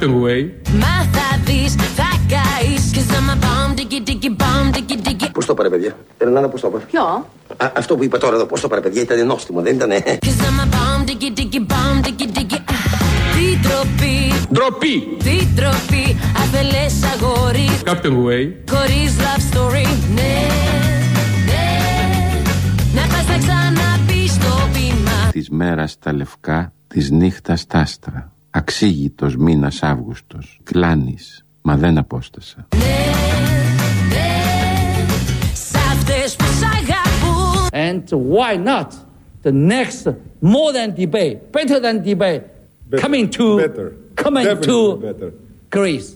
Captain Way. Μα θα δεις, θα καείς Cause I'm a bomb, diggy, diggy, bomb, diggy, diggy Πώς το πάρε, παιδιά; Ερνάνα, πώς το πάρε. Ποιο; Α, αυτό που είπα τώρα εδώ, πώς το πάρε, παιδιά, ήταν νόστιμο, δεν ήταν. Cause I'm a bomb, diggy, diggy, bomb, diggy, diggy Τι ντροπή, Ντροπή. τι ντροπή Αφελές αγόρι Captain Way. Χωρίς love story Ναι, ναι Να πας να ξαναπείς το πείμα Της μέρας τα λευκά, της νύχτας τα άστρα. Αξίγητος μήνας Αύγουστος. Κλάνης, μα δεν απόστασα. Σ' αυτές που σ' αγαπούν And why not the next more than debate, better than debate, coming to better. coming Definitely to better. Greece.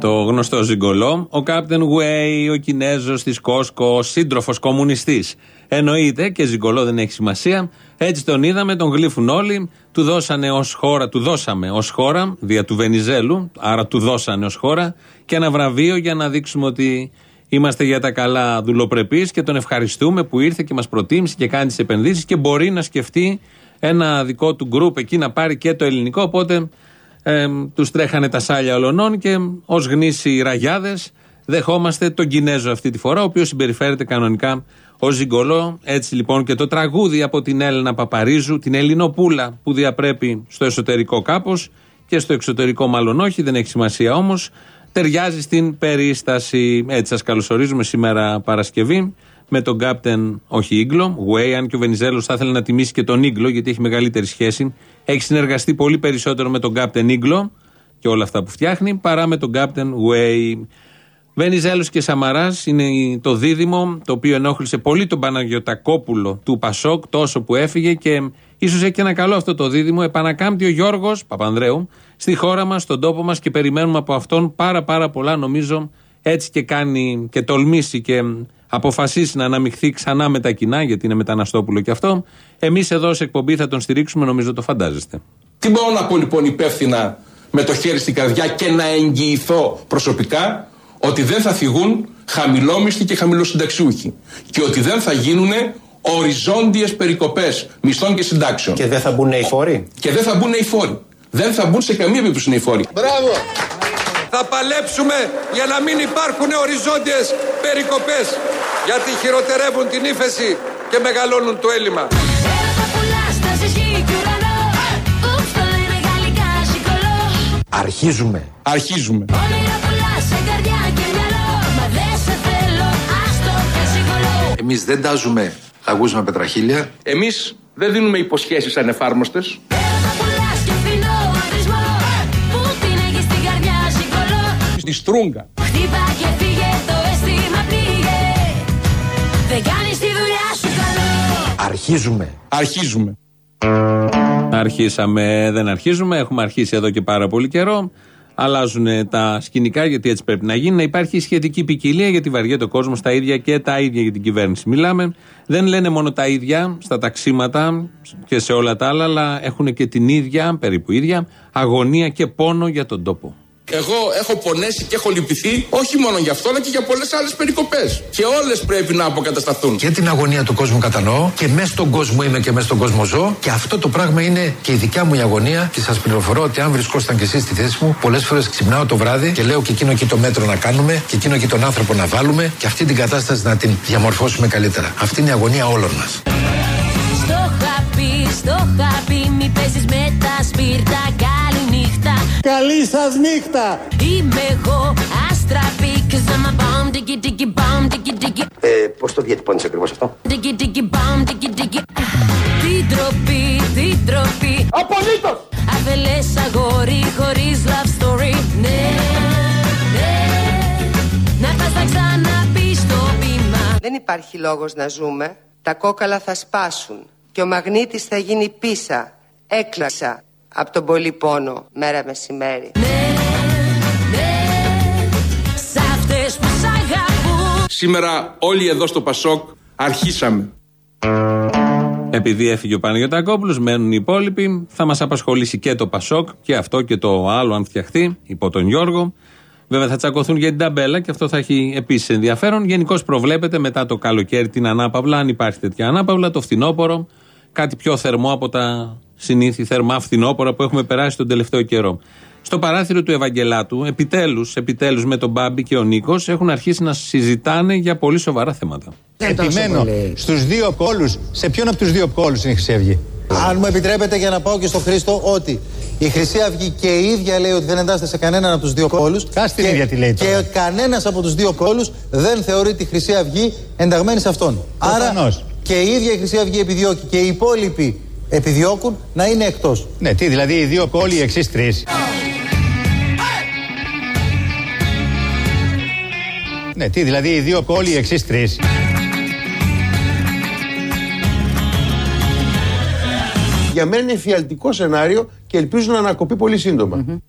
Το γνωστό ζυγκολό, ο Captain Way, ο Κινέζος της Κόσκο, ο σύντροφος κομμουνιστής. Εννοείται και ζυγκολό δεν έχει σημασία. Έτσι τον είδαμε, τον γλύφουν όλοι. Του δώσανε ως χώρα, του δώσαμε ως χώρα, δια του Βενιζέλου, άρα του δώσανε ως χώρα και ένα βραβείο για να δείξουμε ότι είμαστε για τα καλά δουλοπρεπείς και τον ευχαριστούμε που ήρθε και μας προτίμησε και κάνει τις επενδύσεις και μπορεί να σκεφτεί ένα δικό του γκρουπ εκεί να πάρει και το ελληνικό. Οπότε ε, τους τρέχανε τα σάλια ολονών και ως γνήσιοι ραγιάδες δεχόμαστε τον Κινέζο αυτή τη φορά, ο οποίος συμπεριφέρεται κανονικά ως ζυγκολό. Έτσι λοιπόν και το τραγούδι από την Έλενα Παπαρίζου, την Ελληνοπούλα που διαπρέπει στο εσωτερικό κάπως και στο εξωτερικό μάλλον όχι, δεν έχει σημασία όμως. Ταιριάζει στην περίσταση. Έτσι σας καλωσορίζουμε σήμερα Παρασκευή με τον Κάπτεν, όχι Ίγκλο, Way, αν και ο Βενιζέλος θα ήθελε να τιμήσει και τον Ίγκλο, γιατί έχει μεγαλύτερη σχέση. Έχει συνεργαστεί πολύ περισσότερο με τον Κάπτεν Ίγκλο και όλα αυτά που φτιάχνει, παρά με τον Κάπτεν Way. Βενιζέλος και Σαμαράς είναι το δίδυμο το οποίο ενόχλησε πολύ τον Παναγιοτακόπουλο του Πασόκ, τόσο που έφυγε και ίσως έχει και ένα καλό αυτό το δίδυμο. Επανακάμπτει ο Γιώργος Παπανδρέου στη χώρα μας, στον τόπο μας και περιμένουμε από αυτόν πάρα πάρα πολλά. Νομίζω έτσι και κάνει και τολμήσει και αποφασίσει να αναμειχθεί ξανά με τα κοινά, γιατί είναι μεταναστόπουλο και αυτό. Εμείς εδώ σε εκπομπή θα τον στηρίξουμε, νομίζω το φαντάζεστε. Τι μπορώ να πω λοιπόν υπεύθυνα με το χέρι στην καρδιά και να εγγυηθώ προσωπικά ότι δεν θα θυγούν χαμηλόμισθοι και χαμηλοσυνταξιούχοι και ότι δεν θα γίνουν οριζόντιες περικοπές μισθών και συντάξεων. Και δεν θα μπουν οι φόροι; Και δεν θα μπουν οι φόροι. Δεν θα μπουν σε καμία περίπτωση οι φόροι. Μπράβο! Θα παλέψουμε για να μην υπάρχουν οριζόντιες περικοπές γιατί χειροτερεύουν την ύφεση και μεγαλώνουν το έλλειμμα. Έρωτα πουλά, στάσεις γη και ουρανό Ούψ το λένε γαλλικά σικολό Αρχίζουμε. Αρχίζουμε. Όνειρα πουλά σε καρδιά και μυαλό Μα δεν σε θέλω, άστο και σικολό Εμείς δεν τάζουμε αγούς με πετραχίλια. Εμείς δεν δίνουμε υποσχέσεις ανεφάρμοστες. Στη στρούγκα. Χτύπα και φύγε το αίσθημα πήγε Δεν κάνεις τη δουλειά σου καλό Αρχίζουμε. Αρχίζουμε. Αρχίσαμε, δεν αρχίζουμε. Έχουμε αρχίσει εδώ και πάρα πολύ καιρό. Αλλάζουν τα σκηνικά γιατί έτσι πρέπει να γίνει. Να υπάρχει σχετική ποικιλία γιατί βαριέται ο κόσμος τα ίδια και τα ίδια για την κυβέρνηση. Μιλάμε. Δεν λένε μόνο τα ίδια στα ταξίματα και σε όλα τα άλλα, αλλά έχουν και την ίδια, περίπου ίδια, αγωνία και πόνο για τον τόπο. Εγώ έχω πονέσει και έχω λυπηθεί όχι μόνο για αυτό αλλά και για πολλές άλλες περικοπές. Και όλες πρέπει να αποκατασταθούν. Και την αγωνία του κόσμου κατανοώ και μέσα στον κόσμο είμαι και μέσα στον κόσμο ζω. Και αυτό το πράγμα είναι και η δικιά μου η αγωνία. Και σας πληροφορώ ότι αν βρισκόσασταν και εσείς στη θέση μου, πολλές φορές ξυπνάω το βράδυ και λέω και εκείνο εκεί το μέτρο να κάνουμε και εκείνο εκεί τον άνθρωπο να βάλουμε και αυτή την κατάσταση να την διαμορφώσουμε καλύτερα. Αυτή είναι η αγωνία όλων μας. Στο χαπί, στο χαπί Μη παίζεις με τα σπίρτα Καλή νύχτα Καλή σας νύχτα. Είμαι εγώ αστραπή Cause I'm a bomb Diggy diggy bomb Diggy diggy Ε, πώς το διατυπώνεις ακριβώς αυτό; Diggy diggy bomb Diggy diggy Τι ντροπή, τι ντροπή Απολύτως. Αφελές αγόρι χωρίς love story Ναι, ναι Να πας να ξαναπείς το πείμα Δεν υπάρχει λόγος να ζούμε. Τα κόκαλα θα σπάσουν και ο μαγνήτης θα γίνει πίσα, έκλασα από τον πολύ πόνο μέρα μεσημέρι. Σ' αυτές που σ' αγαπούν Σήμερα όλοι εδώ στο Πασόκ αρχίσαμε. Επειδή έφυγε ο Παναγιώτακόπουλο, μένουν οι υπόλοιποι. Θα μας απασχολήσει και το Πασόκ και αυτό και το άλλο, αν φτιαχτεί, υπό τον Γιώργο. Βέβαια θα τσακωθούν για την ταμπέλα και αυτό θα έχει επίσης ενδιαφέρον. Γενικώς προβλέπεται μετά το καλοκαίρι την ανάπαυλα, αν υπάρχει τέτοια ανάπαυλα, το φθινόπωρο, κάτι πιο θερμό από τα συνήθι θερμά φθινόπορα που έχουμε περάσει τον τελευταίο καιρό. Στο παράθυρο του Ευαγγελάτου, επιτέλους, επιτέλους με τον Μπάμπη και ο Νίκος, έχουν αρχίσει να συζητάνε για πολύ σοβαρά θέματα. Επιμένω στους δύο κόλους. Σε ποιον από τους δύο κόλους είναι η Χρυσή Αυγή. Αν μου επιτρέπετε για να πάω και στο Χρήστο ότι η Χρυσή Αυγή και η ίδια λέει ότι δεν εντάσσεται σε κανέναν από τους δύο κόλους. Κάτσε την ίδια τι λέει τώρα. Και κανένας από τους δύο κόλους δεν θεωρεί τη Χρυσή Αυγή ενταγμένη σε αυτόν. Άρα Προφανώς. και η ίδια η Χρυσή Αυγή επιδιώκει και οι υπόλοιποι επιδιώκουν να είναι εκτός. Ναι, τι, δηλαδή οι δύο κόλλοι, οι εξής τρεις. Ναι, τι, δηλαδή οι δύο κόλλοι, οι εξής τρεις. Για μένα είναι εφιαλτικό σενάριο και ελπίζω να ανακοπεί πολύ σύντομα.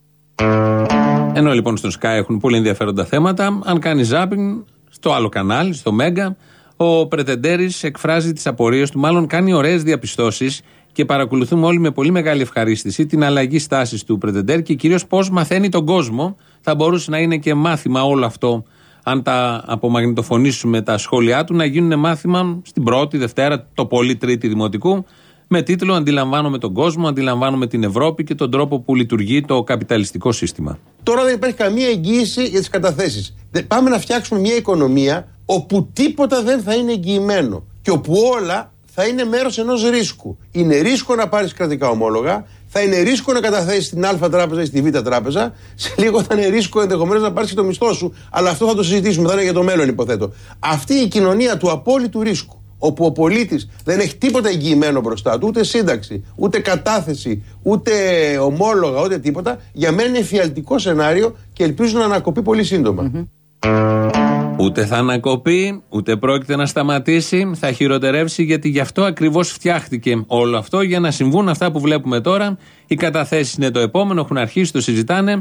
Ενώ λοιπόν στο Sky έχουν πολύ ενδιαφέροντα θέματα, αν κάνει ζάπινγκ στο άλλο κανάλι, στο Μέγκα, ο Πρετεντέρης εκφράζει τις απορίες του, μάλλον κάνει ωραίες διαπιστώσεις και παρακολουθούμε όλοι με πολύ μεγάλη ευχαρίστηση την αλλαγή στάσης του Πρετεντέρ και κυρίως πώς μαθαίνει τον κόσμο. Θα μπορούσε να είναι και μάθημα όλο αυτό, αν τα απομαγνητοφωνήσουμε τα σχόλιά του, να γίνουν μάθημα στην πρώτη, Δευτέρα, το πολύ Τρίτη Δημοτικού, με τίτλο Αντιλαμβάνομαι τον κόσμο, αντιλαμβάνομαι την Ευρώπη και τον τρόπο που λειτουργεί το καπιταλιστικό σύστημα. Τώρα δεν υπάρχει καμία εγγύηση για τις καταθέσεις. Πάμε να φτιάξουμε μια οικονομία όπου τίποτα δεν θα είναι εγγυημένο και όπου όλα θα είναι μέρος ενός ρίσκου. Είναι ρίσκο να πάρεις κρατικά ομόλογα, θα είναι ρίσκο να καταθέσεις στην Α τράπεζα ή στη Β τράπεζα, σε λίγο θα είναι ρίσκο ενδεχομένως να πάρεις και το μισθό σου, αλλά αυτό θα το συζητήσουμε, θα είναι για το μέλλον, υποθέτω. Αυτή η κοινωνία του απόλυτου ρίσκου, όπου ο πολίτης δεν έχει τίποτα εγγυημένο μπροστά του, ούτε σύνταξη, ούτε κατάθεση, ούτε ομόλογα, ούτε τίποτα, για μένα είναι εφιαλτικό σενάριο και ελπίζω να ανακοπεί πολύ σύντομα. Ούτε θα ανακοπεί, ούτε πρόκειται να σταματήσει. Θα χειροτερεύσει γιατί γι' αυτό ακριβώς φτιάχτηκε όλο αυτό για να συμβούν αυτά που βλέπουμε τώρα. Οι καταθέσεις είναι το επόμενο, έχουν αρχίσει, το συζητάνε.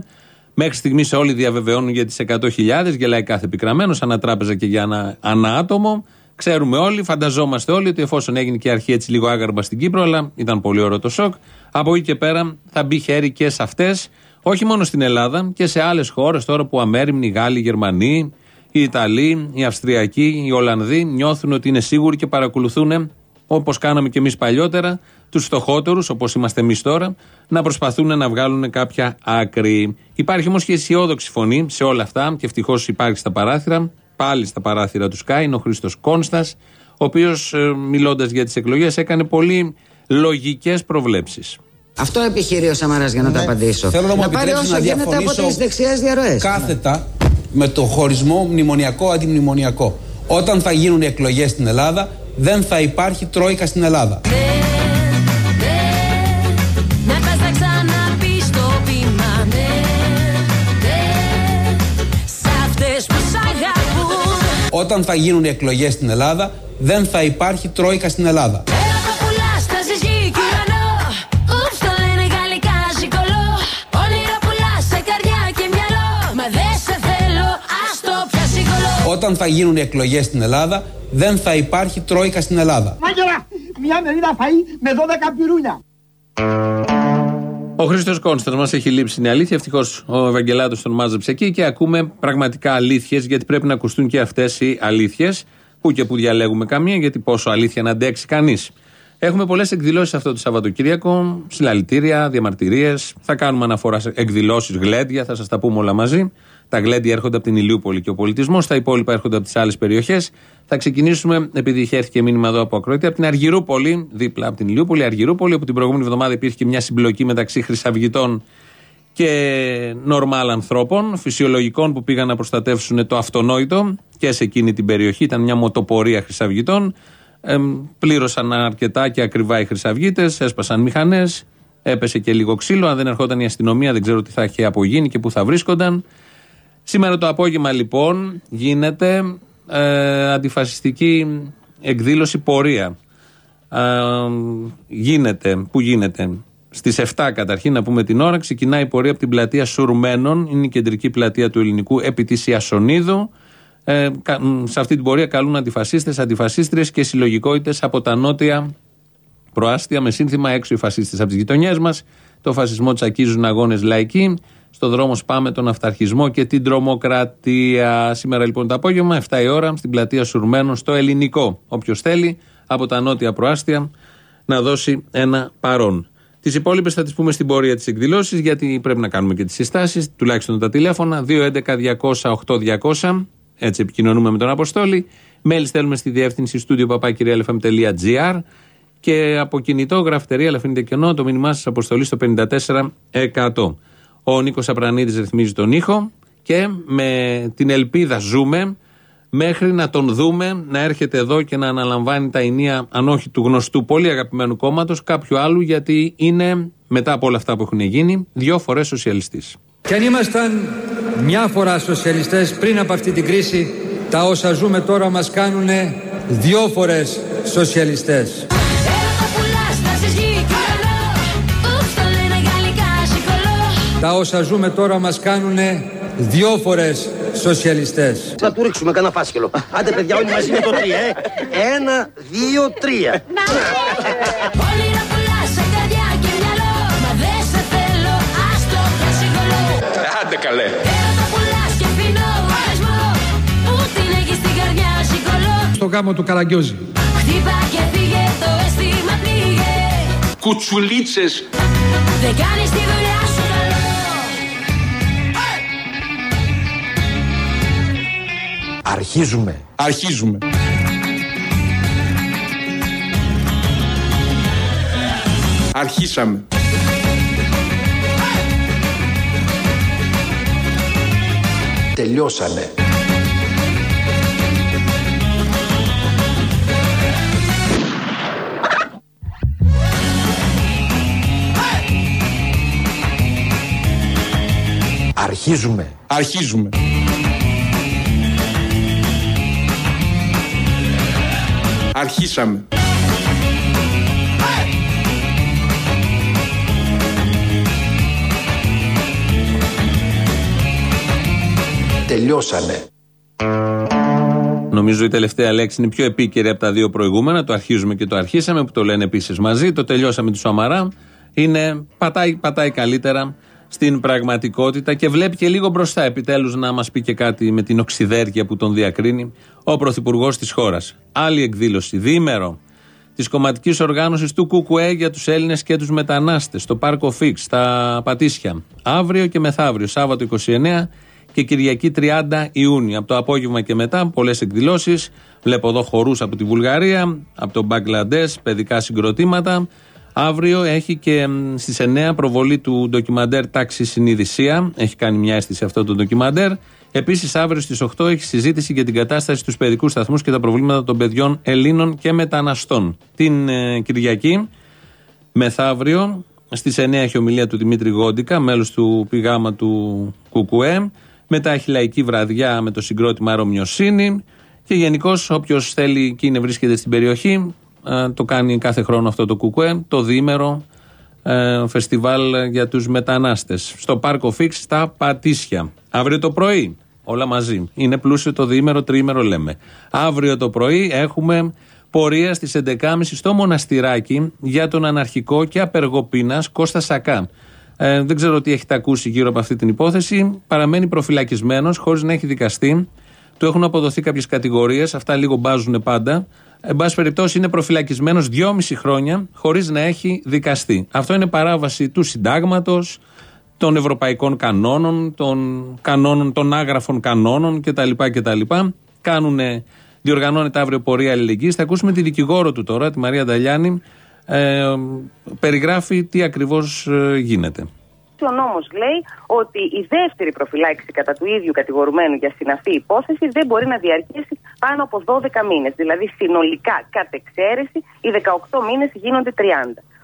Μέχρι στιγμής όλοι διαβεβαιώνουν για τις 100.000, γελάει κάθε επικραμένο, ανά τράπεζα και για ένα, ανά άτομο. Ξέρουμε όλοι, φανταζόμαστε όλοι ότι εφόσον έγινε και η αρχή έτσι λίγο άγαρμα στην Κύπρο, αλλά ήταν πολύ ωραίο το σοκ, από εκεί και πέρα θα μπει χέρι και σε αυτές, όχι μόνο στην Ελλάδα και σε άλλες χώρες τώρα που αμέριμνοι, οι Γάλλοι, οι Γερμανοί, οι Ιταλοί, οι Αυστριακοί, οι Ολλανδοί νιώθουν ότι είναι σίγουροι και παρακολουθούν όπως κάναμε και εμείς παλιότερα, τους φτωχότερους, όπως είμαστε εμείς τώρα, να προσπαθούν να βγάλουν κάποια άκρη. Υπάρχει όμως και αισιόδοξη φωνή σε όλα αυτά και ευτυχώς υπάρχει στα παράθυρα, πάλι στα παράθυρα του Sky, είναι ο Χρήστος Κόνστας, ο οποίος μιλώντας για τις εκλογές έκανε πολύ λογικές προβλέψεις. Αυτό επιχειρεί ο Σαμαράς για να το απαντήσω. Θέλω να μου πάρει επιτρέψεις όσο να γίνεται από διαφωνήσω τις δεξιές διαρροές. κάθετα με το χωρισμό μνημονιακό-αντιμνημονιακό. Όταν θα γίνουν εκλογές στην Ελλάδα, δεν θα υπάρχει τρόικα στην Ελλάδα. Να πας να ξαναπείς το πείμα Ναι, ναι Σ' αυτές που σ' αγαπούν Όταν θα γίνουν εκλογές στην Ελλάδα, δεν θα υπάρχει τρόικα στην Ελλάδα. Όταν θα γίνουν εκλογές στην Ελλάδα, δεν θα υπάρχει τρόικα στην Ελλάδα. Μάγερα, μια μερίδα φαΐ με 12 πυρούνια. Ο Χρήστος Κόνστα μας έχει λείψει, είναι αλήθεια. Ευτυχώς ο Ευαγγελάτος τον μάζεψε εκεί και ακούμε πραγματικά αλήθειες, γιατί πρέπει να ακουστούν και αυτές οι αλήθειες. Που και που διαλέγουμε καμία, γιατί πόσο αλήθεια να αντέξει κανείς. Έχουμε πολλές εκδηλώσεις αυτό το Σαββατοκύριακο. Συλλαλητήρια, διαμαρτυρίες. Θα κάνουμε αναφορά σε εκδηλώσεις, γλέντια, θα σας τα πούμε όλα μαζί. Τα γλέντια έρχονται από την Ηλιούπολη και ο πολιτισμός. Τα υπόλοιπα έρχονται από τις άλλες περιοχές. Θα ξεκινήσουμε, επειδή είχε έρθει και μήνυμα εδώ από Ακροατή, από την Αργυρούπολη, δίπλα από την Ηλιούπολη, Αργυρούπολη, όπου την προηγούμενη εβδομάδα υπήρχε και μια συμπλοκή μεταξύ Χρυσαυγητών και νορμάλ ανθρώπων, φυσιολογικών που πήγαν να προστατεύσουν το αυτονόητο και σε εκείνη την περιοχή. Ήταν μια μοτοπορία Χρυσαυγητών. Ε, πλήρωσαν αρκετά και ακριβά οι Χρυσαυγίτε, έσπασαν μηχανές, έπεσε και λίγο ξύλο. Αν δεν ερχόταν η αστυνομία, δεν ξέρω τι θα είχε απογίνει και πού θα βρίσκονταν. Σήμερα το απόγευμα λοιπόν γίνεται ε, αντιφασιστική εκδήλωση πορεία. Ε, γίνεται, πού γίνεται, στις 7 καταρχήν να πούμε την ώρα, ξεκινάει η πορεία από την πλατεία Σουρμένων, είναι η κεντρική πλατεία του ελληνικού, επί της Ιασονίδου. Ε, κα- μ, σε αυτή την πορεία καλούν αντιφασίστες, αντιφασίστριες και συλλογικότητες από τα νότια προάστια με σύνθημα έξω οι φασίστες από τις γειτονιές μας. Το φασισμό τσακίζουν αγώνες λαϊκοί. Στο δρόμο σπάμε τον αυταρχισμό και την τρομοκρατία. Σήμερα λοιπόν το απόγευμα, 7 η ώρα, στην πλατεία Σουρμένων, στο ελληνικό. Όποιος θέλει από τα νότια προάστια να δώσει ένα παρόν. Τις υπόλοιπες θα τις πούμε στην πορεία της εκδηλώσης, γιατί πρέπει να κάνουμε και τις συστάσεις, τουλάχιστον τα τηλέφωνα. 211-200-8200. Έτσι επικοινωνούμε με τον Αποστόλη. Μέλη στέλνουμε στη διεύθυνση στούντιο παπάκυριαλεφm.gr και από κινητό γραφτερία, αλλά αφήνετε κενό, το μήνυμά σας αποστολή στο 54%. Ο Νίκος Απρανίδης ρυθμίζει τον ήχο και με την ελπίδα ζούμε μέχρι να τον δούμε να έρχεται εδώ και να αναλαμβάνει τα ενία, αν όχι του γνωστού πολύ αγαπημένου κόμματος, κάποιου άλλου, γιατί είναι μετά από όλα αυτά που έχουν γίνει, δύο φορές σοσιαλιστής. Και αν ήμασταν μια φορά σοσιαλιστές πριν από αυτή την κρίση, τα όσα ζούμε τώρα μας κάνουν δύο φορές σοσιαλιστές. Τα όσα ζούμε τώρα μας κάνουν δύο φορές σοσιαλιστές. Θα του ρίξουμε κανένα φάσκελο. Άντε παιδιά όλοι μαζί με το τρία, ε. Ένα, δύο, τρία. Όνειρα πολλά σε καρδιά και μυαλό Μα δεν σε θέλω, ας το πιάσει κολό Άντε καλέ. Έρωτα πουλάς και αφήνω οργασμό Που την έχεις στην καρδιά σηκολό Στο γάμο του Καραγκιόζη. Χτύπα και φύγε το αίσθημα πνίγε Κουτσουλίτσες. Δεν κάνεις τη δουλειά Αρχίζουμε. Αρχίζουμε. Αρχίσαμε. Τελειώσαμε. Αρχίζουμε. Αρχίζουμε. Αρχίσαμε. Τελειώσαμε. Νομίζω η τελευταία λέξη είναι πιο επίκαιρη από τα δύο προηγούμενα. Το αρχίζουμε και το αρχίσαμε, που το λένε επίσης μαζί. Το τελειώσαμε του Σαμαρά. Είναι, πατάει, πατάει καλύτερα στην πραγματικότητα και βλέπει και λίγο μπροστά. Επιτέλους να μας πει και κάτι με την οξυδέρκεια που τον διακρίνει ο Πρωθυπουργός της χώρας. Άλλη εκδήλωση, διήμερο της κομματικής οργάνωσης του ΚΚΕ για τους Έλληνες και τους μετανάστες στο Πάρκο Φίξ, στα Πατήσια. Αύριο και μεθαύριο, Σάββατο 29 και Κυριακή 30 Ιούνιου. Από το απόγευμα και μετά, πολλές εκδηλώσεις. Βλέπω εδώ χορούς από τη Βουλγαρία, από τον Μπαγκλαντές, παιδικά συγκροτήματα. Αύριο έχει και στις 9 προβολή του ντοκιμαντέρ Τάξη Συνειδησία. Έχει κάνει μια αίσθηση αυτό το ντοκιμαντέρ. Επίσης, αύριο στις 8 έχει συζήτηση για την κατάσταση στους παιδικούς σταθμούς και τα προβλήματα των παιδιών Ελλήνων και μεταναστών. Την ε, Κυριακή, μεθαύριο, στις 9 έχει ομιλία του Δημήτρη Γόντικα, μέλος του πηγάμα του ΚΚΕ. Μετά έχει λαϊκή βραδιά με το συγκρότημα Αερομοιοσύνη. Και γενικώς, όποιος θέλει και είναι βρίσκεται στην περιοχή, ε, το κάνει κάθε χρόνο αυτό το ΚΚΕ, το διήμερο ε, φεστιβάλ για τους μετανάστες στο Πάρκο Φίξ στα Πατήσια. Αύριο το πρωί, όλα μαζί. Είναι πλούσιο το διήμερο, τρίμερο λέμε. Αύριο το πρωί έχουμε πορεία στις 11.30 στο Μοναστηράκι για τον αναρχικό και απεργοπίνας Κώστα Σακά. Ε, δεν ξέρω τι έχετε ακούσει γύρω από αυτή την υπόθεση. Παραμένει προφυλακισμένος χωρίς να έχει δικαστεί. Του έχουν αποδοθεί κάποιες κατηγορίες, αυτά λίγο μπάζουν πάντα. Εν πάση περιπτώσει, είναι προφυλακισμένος δυόμιση χρόνια χωρίς να έχει δικαστεί. Αυτό είναι παράβαση του συντάγματος, των ευρωπαϊκών κανόνων, των κανόνων, των άγραφων κανόνων κτλ. κτλ. Κάνουνε, διοργανώνεται αύριο πορεία αλληλεγγύης. Θα ακούσουμε τη δικηγόρο του τώρα, τη Μαρία Νταλιάνη. Ε, περιγράφει τι ακριβώς γίνεται. Ο νόμος λέει ότι η δεύτερη προφυλάξη κατά του ίδιου κατηγορουμένου για συναφή υπόθεση δεν μπορεί να διαρκέσει πάνω από 12 μήνες. Δηλαδή συνολικά κατ' εξαίρεση οι 18 μήνες γίνονται 30.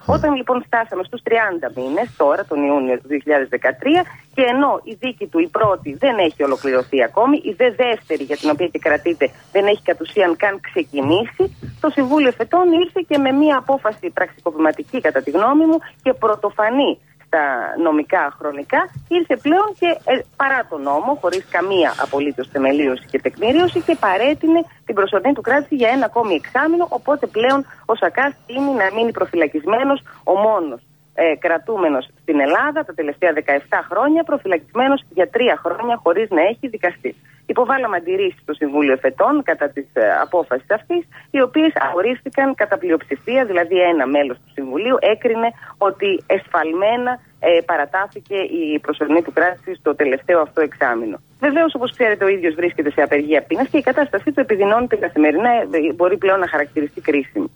Όταν λοιπόν φτάσαμε στους 30 μήνες, τώρα τον Ιούνιο του 2013, και ενώ η δίκη του η πρώτη δεν έχει ολοκληρωθεί ακόμη, η δε δεύτερη για την οποία και κρατείται δεν έχει κατ' ουσίαν καν ξεκινήσει, το Συμβούλιο Φετών ήρθε και με μια απόφαση πραξικοπηματική κατά τη γνώμη μου και πρωτοφανή στα νομικά χρονικά, ήρθε πλέον και ε, παρά τον νόμο, χωρίς καμία απολύτως θεμελίωση και τεκμηρίωση, και παρέτεινε την προσωρινή του κράτηση για ένα ακόμη εξάμεινο. Οπότε πλέον ο Σακάς τίνει να μείνει προφυλακισμένος ο μόνος ε, κρατούμενος στην Ελλάδα τα τελευταία 17 χρόνια, προφυλακισμένος για τρία χρόνια χωρίς να έχει δικαστεί. Υποβάλαμε αντιρρήσεις στο Συμβούλιο Εφετών κατά της απόφασης αυτής, οι οποίες απορρίφθηκαν κατά πλειοψηφία, δηλαδή ένα μέλος του Συμβουλίου έκρινε ότι εσφαλμένα ε, παρατάθηκε η προσωρινή του κράτηση στο τελευταίο αυτό εξάμεινο. Βεβαίως, όπως ξέρετε, ο ίδιος βρίσκεται σε απεργία πείνας και η κατάστασή του επιδεινώνεται καθημερινά, ε, μπορεί πλέον να χαρακτηριστεί κρίσιμη.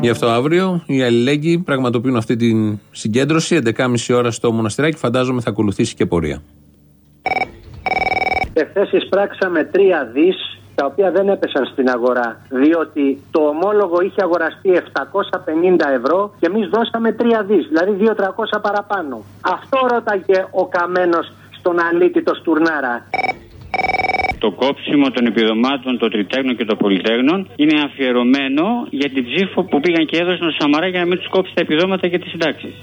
Γι' αυτό αύριο οι αλληλέγγυοι πραγματοποιούν αυτή την συγκέντρωση 11.30 ώρα στο μοναστηράκι. Φαντάζομαι θα ακολουθήσει και πορεία. Εχθές εισπράξαμε τρία δις τα οποία δεν έπεσαν στην αγορά. Διότι το ομόλογο είχε αγοραστεί 750 ευρώ και εμείς δώσαμε 3 δις, δηλαδή 2-300 παραπάνω. Αυτό ρώταγε ο καμένος στον αλήτη το Στουρνάρα. Το κόψιμο των επιδομάτων των τριτέγνων και των πολυτέγνων είναι αφιερωμένο για την ψήφο που πήγαν και έδωσαν στο Σαμαρά για να μην τους κόψει τα επιδόματα και τις συντάξεις.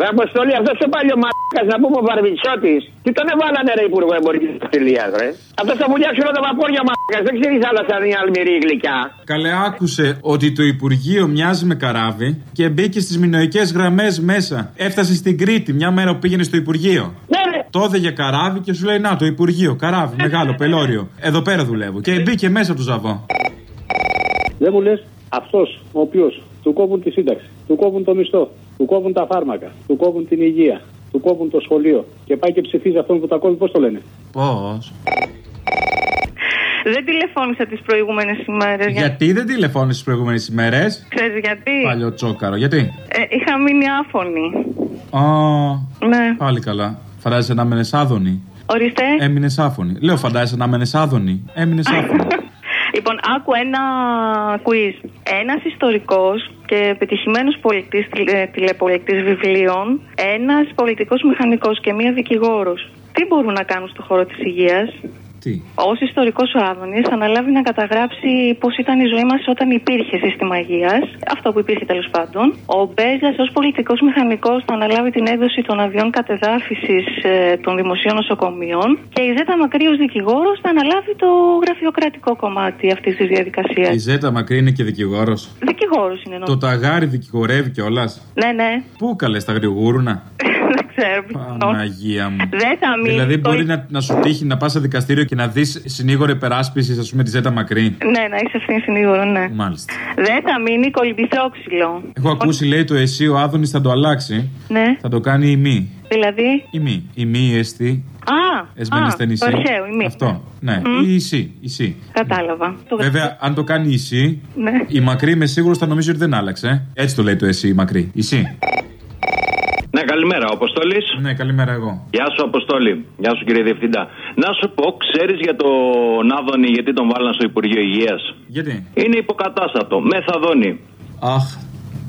Ρε Αποστολή, αυτό ο παλιό μαλάκας να πούμε ο Βαρβιτσότη. Τι τον έβαλανε ρε Υπουργό Εμπορικής Αυτιλίας, ρε; Αυτό θα βουλιάξει όλα τα βαπόρια μαλάκας. Δεν ξέρεις άλλα σαν η αλμυρή γλυκιά. Καλέ, άκουσε ότι το Υπουργείο μοιάζει με καράβι και μπήκε στις μηνοϊκές γραμμές μέσα. Έφτασε στην Κρήτη μια μέρα που πήγαινε στο Υπουργείο. Ναι, ναι. Το έδεγε καράβι και σου λέει Να το Υπουργείο, καράβι, μεγάλο, πελώριο. Εδώ πέρα δουλεύω. Και μπήκε μέσα του ζαβό. Δεν μου λες αυτός ο οποίος του κόβουν τη σύνταξη, του κόβουν το μισθό, του κόβουν τα φάρμακα, του κόβουν την υγεία, του κόβουν το σχολείο και πάει και ψηφίζει αυτόν που τα κόβει, πώς το λένε; Πώς; Δεν τηλεφώνησα τις προηγούμενες ημέρες. Γιατί δεν τηλεφώνησες τις προηγούμενες ημέρες; Ξέρεις γιατί; Παλιό τσόκαρο, γιατί; Ε, είχα μείνει άφωνη. Α, Ναι. πάλι καλά. Φαντάζεσαι να έμενε άδωνη. Ορίστε. Έμεινες άφωνη. Λέω, φαντάζεσαι να έμενε άδωνη. Έμεινες άφωνη. Λοιπόν, άκου ένα quiz. Ένας ιστορικός και πετυχημένο πολιτής τηλεπολιτή βιβλίων, ένας πολιτικός μηχανικός και μία δικηγόρος. Τι μπορούν να κάνουν στο χώρο της υγείας; Τι; Ω ιστορικός ο Άδωνης, αναλάβει να καταγράψει πώς ήταν η ζωή μας όταν υπήρχε σύστημα υγείας. Αυτό που υπήρχε τέλος πάντων. Ο Μπέζα, ως πολιτικός μηχανικός, θα αναλάβει την έδωση των αδειών κατεδάφισης ε, των δημοσίων νοσοκομείων. Και η Ζέτα Μακρύ, ως δικηγόρος, θα αναλάβει το γραφειοκρατικό κομμάτι αυτής της διαδικασίας. Η Ζέτα Μακρύ είναι και δικηγόρος. Δικηγόρος είναι Το ταγάρι δικηγορεύει κιόλας. Ναι, ναι. Πού καλές τα γρηγούρουνα; Δεν ξέρω. πιθανόν. Παναγία μου. Δεν θα μείνει. Δηλαδή στο- μπορεί να, να σου τύχει να πας σε δικαστήριο και να δεις συνήγορη περάσπιση, ας πούμε, της Ζέτα Μακρύ. Ναι, να είσαι ευθύνη συνήγορο, ναι. Μάλιστα. Δεν θα μείνει κολυμπηθρόξυλο. Έχω ακούσει, λέει το εσύ ο Άδωνης θα το αλλάξει. Ναι. Θα το κάνει η μη. Δηλαδή; Η μη. Η μη εστί. Α, Εσμένης α, στενή. το αρχαίο, η μη. Αυτό. Ναι. Μμ. Ή η σι. Η σι. Κατάλαβα. Το Βέβαια, αν το κάνει η σι, Ναι. η μακρύ είμαι σίγουρος θα νομίζει ότι δεν άλλαξε. Έτσι το λέει το εσύ η μακρύ. Η σι. Ναι, καλημέρα, ο Αποστόλης. Ναι, καλημέρα εγώ. Γεια σου, Αποστόλη. Γεια σου, κύριε Διευθυντά. Να σου πω, ξέρεις για τον Άδωνη γιατί τον βάλαν στο Υπουργείο Υγείας; Γιατί; Είναι υποκατάστατο. Μεθαδόνη. Αχ,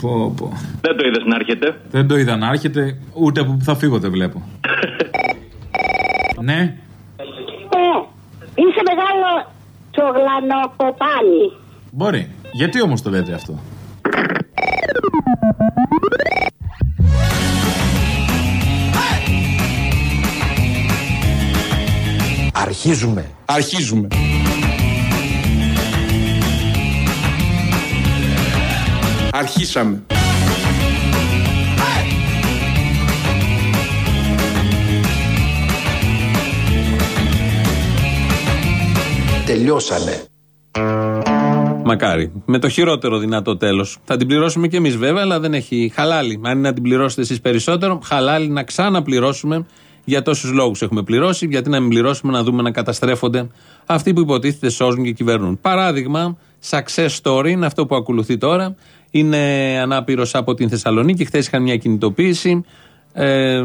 πω, πω. Δεν το είδες να έρχεται; Δεν το είδα να έρχεται, ούτε από που θα φύγω δεν βλέπω. ναι, Ε, είσαι μεγάλο τσογλανοκοπάλι. μπορεί. Γιατί όμως το λέτε αυτό; Αρχίζουμε. Αρχίζουμε. Αρχίσαμε. Τελειώσανε. Μακάρι. Με το χειρότερο δυνατό τέλος. Θα την πληρώσουμε κι εμείς βέβαια, αλλά δεν έχει χαλάλι. Αν είναι να την πληρώσετε εσείς περισσότερο, χαλάλι να ξαναπληρώσουμε. Για τόσους λόγους έχουμε πληρώσει. Γιατί να μην πληρώσουμε να δούμε να καταστρέφονται αυτοί που υποτίθεται σώζουν και κυβερνούν. Παράδειγμα, success story είναι αυτό που ακολουθεί τώρα. Είναι ανάπηρος από την Θεσσαλονίκη. Χθες είχαν μια κινητοποίηση ε,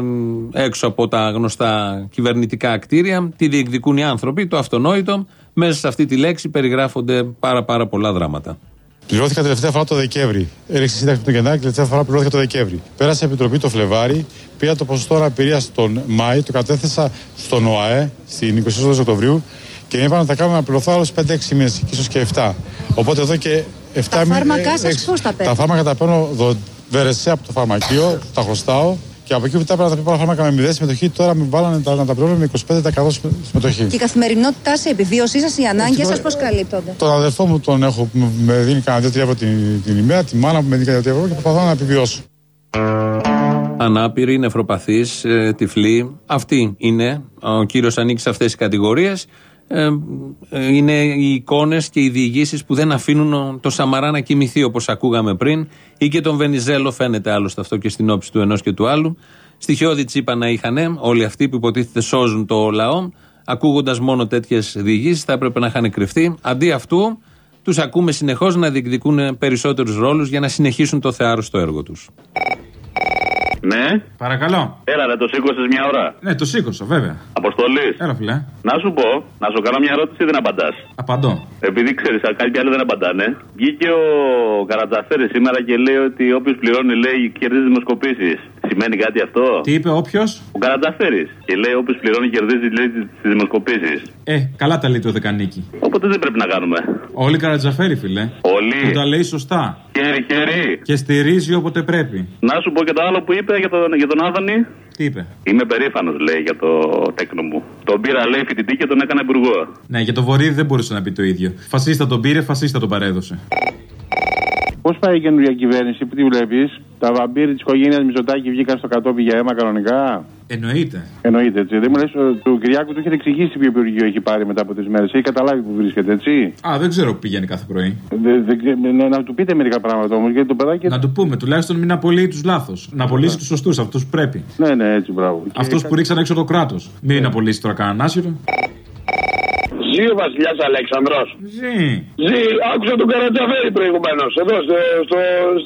έξω από τα γνωστά κυβερνητικά κτίρια. Τι διεκδικούν οι άνθρωποι, το αυτονόητο. Μέσα σε αυτή τη λέξη περιγράφονται πάρα πάρα πολλά δράματα. Πληρώθηκα τελευταία φορά το Δεκέμβρη. Έριξε σύνταξη τον Γενάρη και τελευταία φορά πληρώθηκα το Δεκέμβρη. Πέρασε η επιτροπή το Φλεβάρι, πήρα το ποσοστό αναπηρία τον Μάη, το κατέθεσα στον ΟΑΕ στην 24 Οκτωβρίου και μου είπαν ότι θα κάνω να πληρωθώ άλλους 5-6 μήνες και ίσως και 7. Οπότε εδώ και 7 Τα μήνες- φάρμακά σας έξι- πώς τα παίρνετε; Τα φάρμακα τα παίρνω δο, βερεσέ από το φαρμακείο, τα χρωστάω και από εκεί που τα έπαιρνα τα πιο πολλά φάρμακα με μηδέν συμμετοχή, τώρα με βάλανε τα, να τα πληρώνω με 25% συμμετοχή. Και η καθημερινότητά σας, η επιβίωσή σας, οι ανάγκες σας πώς καλύπτονται; Τον αδερφό μου τον έχω που με δίνει κανένα 2-3 ευρώ την, την ημέρα, τη μάνα που με δίνει κανένα 2 ευρώ και προσπαθώ να επιβιώσω. Ανάπηροι, νευροπαθεί, ε, τυφλοί. Αυτοί είναι. Ο κύριος ανήκει σε αυτές τις κατηγορίες. Ε, ε, είναι οι εικόνες και οι διηγήσεις που δεν αφήνουν το Σαμαρά να κοιμηθεί όπως ακούγαμε πριν ή και τον Βενιζέλο φαίνεται άλλωστε αυτό και στην όψη του ενός και του άλλου. Στοιχειώδη τσίπα να είχαν όλοι αυτοί που υποτίθεται σώζουν το λαό, ακούγοντας μόνο τέτοιες διηγήσεις, θα έπρεπε να είχαν κρυφτεί. Αντί αυτού, τους ακούμε συνεχώς να διεκδικούν περισσότερους ρόλους για να συνεχίσουν το θεάρωστο έργο τους. Ναι. Παρακαλώ. Έλα, ρε, το σήκωσες μια ώρα. Ναι, το σήκωσα, βέβαια. Αποστολής. Έλα, φιλέ. Να σου πω, να σου κάνω μια ερώτηση ή δεν απαντάς. Απαντώ. Επειδή ξέρεις, κάποιοι άλλοι δεν απαντάνε. Βγήκε ο Καρατζαφέρης σήμερα και λέει ότι όποιος πληρώνει, λέει, κερδίζει δημοσκοπήσεις. Σημαίνει κάτι αυτό; Τι είπε όποιος; Ο Καρατζαφέρη. Και λέει, όποιος πληρώνει, κερδίζει, λέει, τι δημοσκοπήσεις. Ε, καλά τα λέει το δεκανίκη. Οπότε δεν πρέπει να κάνουμε. Όλοι καρατζαφέρι, φιλέ. Όλοι. Που τα λέει σωστά. Χέρι, χέρι. Και στηρίζει όποτε πρέπει. Να σου πω και το άλλο που είπε για τον, για τον Άδωνη. Τι είπε; Είμαι περήφανος, λέει, για το τέκνο μου. Τον πήρα, λέει, φοιτητή και τον έκανα υπουργό. Ναι, για το Βορύδι δεν μπορούσε να πει το ίδιο. Φασίστα τον πήρε, φασίστα τον παρέδωσε. Πώς πάει η καινούργια κυβέρνηση, που τη βλέπεις, τα βαμπύρι της οικογένειας Μητσοτάκη βγήκαν στο κατόπι για αίμα κανονικά; Εννοείται. Εννοείται έτσι. Δεν μου λες, του Κυριάκου του έχετε εξηγήσει ποιο υπουργείο έχει πάρει μετά από τρει μέρες. Έχει καταλάβει που βρίσκεται, έτσι. Α, δεν ξέρω που πηγαίνει κάθε πρωί. Δε, δε, να, να του πείτε μερικά πράγματα όμως, γιατί το παιδάκι. Να του πούμε, τουλάχιστον μην απολύει τους λάθος. Να απολύσει τους σωστούς, αυτούς που πρέπει. Ναι, ναι, έτσι, μπράβο. Αυτούς που ρίξαν έξω το κράτος. Μην απολύσει τώρα κανέναν άσυρο. Ζει ο Βασιλιάς Αλέξανδρος. Ζει. Ζει, άκουσα τον Καρατζαφέρη προηγουμένως, εδώ στο, στο,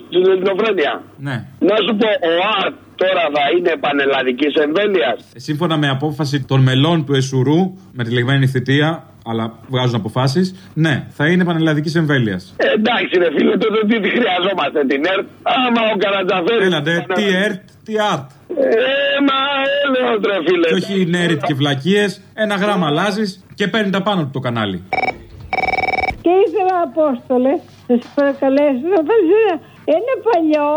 στην Ελληνοφρένεια. Ναι. Να σου πω, ο ΑΡΤ τώρα θα είναι πανελλαδικής εμβέλειας. Ε, Σύμφωνα με απόφαση των μελών του ΕΣΟΥΡΟΥ, με τη λεγμένη θητεία, αλλά βγάζουν αποφάσεις, ναι, θα είναι πανελλαδικής εμβέλειας. Ε, εντάξει, ρε φίλε, τότε τι τη χρειαζόμαστε την ΕΡΤ. Άμα ο Καρατζαφέρη. Έλατε, τι ΕΡΤ, τι ΑΡΤ. Ε, μα έλεος, ρε φίλε. Και όχι νέριτ και βλακίες, ένα γράμμα αλλάζεις και παίρνει τα πάνω του το κανάλι. Και ήθελα, Απόστολε, να σα παρακαλέσω να βάζω ένα, ένα παλιό,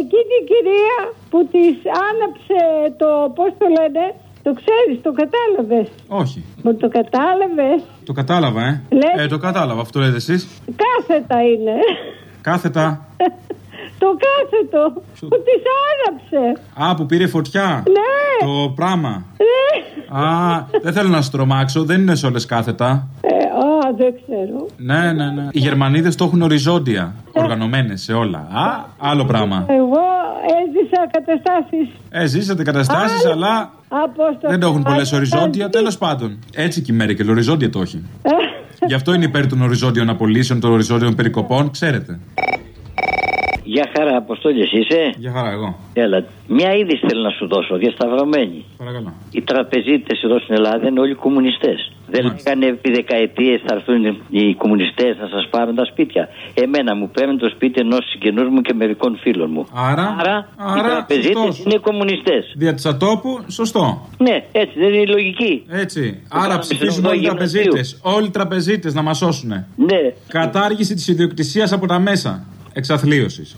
εκείνη η κυρία που της άναψε το, πώς το λένε, το ξέρεις, το κατάλαβες. Όχι. Μου το κατάλαβες. Το κατάλαβα, ε. Λες- Ε, το κατάλαβα, αυτό λέτε εσείς. Κάθετα είναι. Κάθετα. το κάθετο που της άναψε. Α, που πήρε φωτιά. Ναι. Το πράγμα. Ναι. Α, δεν θέλω να στρομάξω, δεν είναι σε όλες κάθετα. Ε, α, δεν ξέρω. Ναι, ναι, ναι. Οι Γερμανίδες το έχουν οριζόντια. Οργανωμένες σε όλα. Α, άλλο πράγμα. Εγώ έζησα καταστάσεις. Ε, ζήσατε καταστάσεις, αλλά Απόστολε. δεν το έχουν πολλές οριζόντια. Τέλος πάντων. Έτσι και η Μέρικελ, οριζόντια το έχει. Γι' αυτό είναι υπέρ των οριζόντιων απολύσεων, των οριζόντιων περικοπών, ξέρετε. Γεια χαρά, Αποστόλης, είσαι; Γεια χαρά, εγώ. Έλα. Μια είδηση θέλω να σου δώσω, διασταυρωμένη. Παρακαλώ. Οι τραπεζίτες εδώ στην Ελλάδα είναι όλοι κομμουνιστές. Δεν λέγανε επί δεκαετίες θα έρθουν οι κομμουνιστές να σας πάρουν τα σπίτια. Εμένα μου παίρνουν το σπίτι ενός συγγενούς μου και μερικών φίλων μου. Άρα, Άρα, οι άρα τραπεζίτες σωστός. είναι κομμουνιστές. Δια της ατόπου, σωστό. Ναι, έτσι δεν είναι η λογική. Έτσι. Το Άρα κάναμε ψηφίζουν στην όλοι οι Οδό τραπεζίτες. Γυμνασίου. Όλοι οι τραπεζίτες να μας σώσουν. Ναι. Κατάργηση της ιδιοκτησίας από τα μέσα εξαθλίωσης.